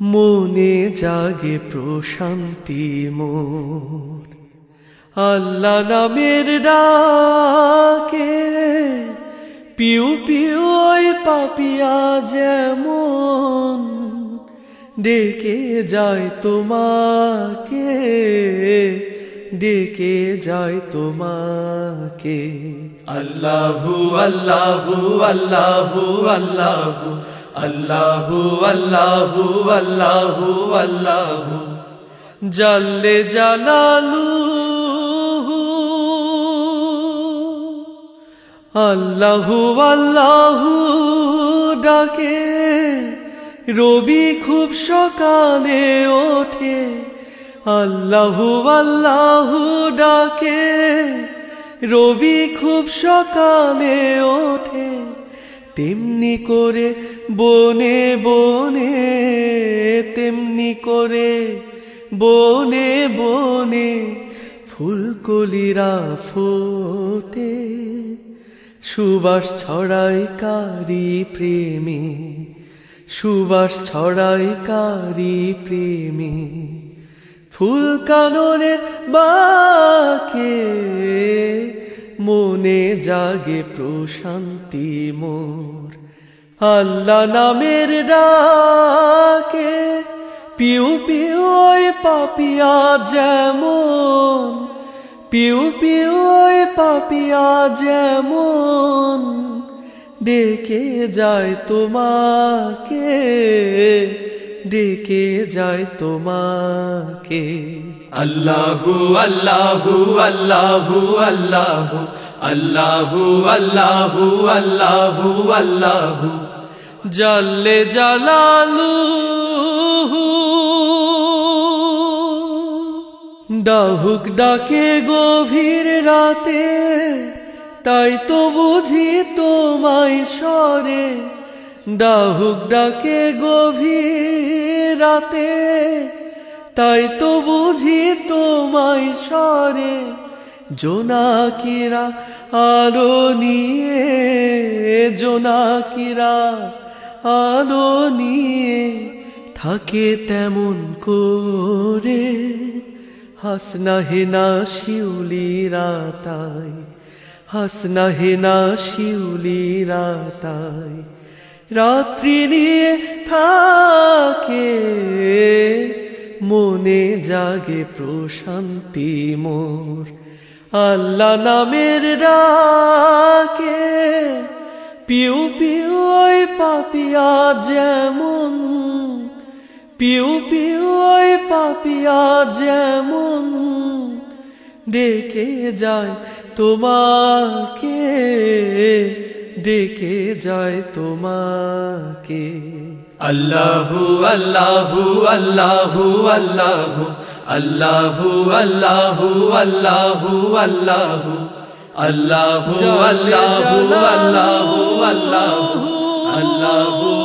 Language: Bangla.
মনে জাগে প্রশান্তি মোর। আল্লাহ নামের ডাকে, পিউ পিউ ওই পাপিয়া যেমন ডেকে যায় তোমাকে, ডেকে যায় তোমাকে। আল্লাহু আল্লাহু আল্লাহু আল্লাহু আল্লাহু আল্লাহু আল্লাহু আল্লাহু। জাল্লে জালালু আল্লাহু আল্লাহু ডাকে। রবি খুব সকালে ওঠে। আল্লাহু আল্লাহু ডাকে। রবি খুব সকালে ওঠে। তেমনি করে বনে বনে, তেমনি করে বনে বনে ফুলকলিরা ফোটে। সুবাস ছড়াই কারি প্রেমে, সুবাস ছড়াই কারি প্রেমে, ফুল কাননের বাকে মনে জাগে প্রশান্তি মোর। আল্লাহ নামের ডাকে, পিউ পিউ ওই পাপিয়া যেমন পিউ পিউ ওই পাপিয়া যেমন ডেকে যায় তোমাকে ডেকে যায় তোমাকে। আল্লাহু আল্লাহু আল্লাহু আল্লাহু আল্লাহু আল্লাহু আল্লাহু আল্লাহু। জাল্লে জালালু ডাহুক ডাকে গভীর রাতে, তাই তো বুঝি তোমায় সরে ডাহুক ডাকে গভীর রাতে, তাই তো বুঝি তোমায় সরে জোনাকিরা আলো নিয়ে, জোনাকিরা আলো নিয়ে থাকে তেমন করে। হাসনা হেনা শিউলিরা তাই হাসনা হেনা শিউলিরা তাই রাত্রি নিয়ে থাকে, মনে জাগে প্রশান্তি মোর। আল্লাহ নামের ডাকে, পিউ পিউ পাপিয়া যেমন পিউ পিউ ওই পাপিয়া যেমন ডেকে যায় তোমাকে ডেকে যায় তোমাকে আল্লাহু আল্লাহু আল্লাহু আল্লাহু আল্লাহু আল্লাহু আল্লাহু আল্লাহু আল্লাহু আল্লাহু আল্লাহু আল্লাহু আল্লাহু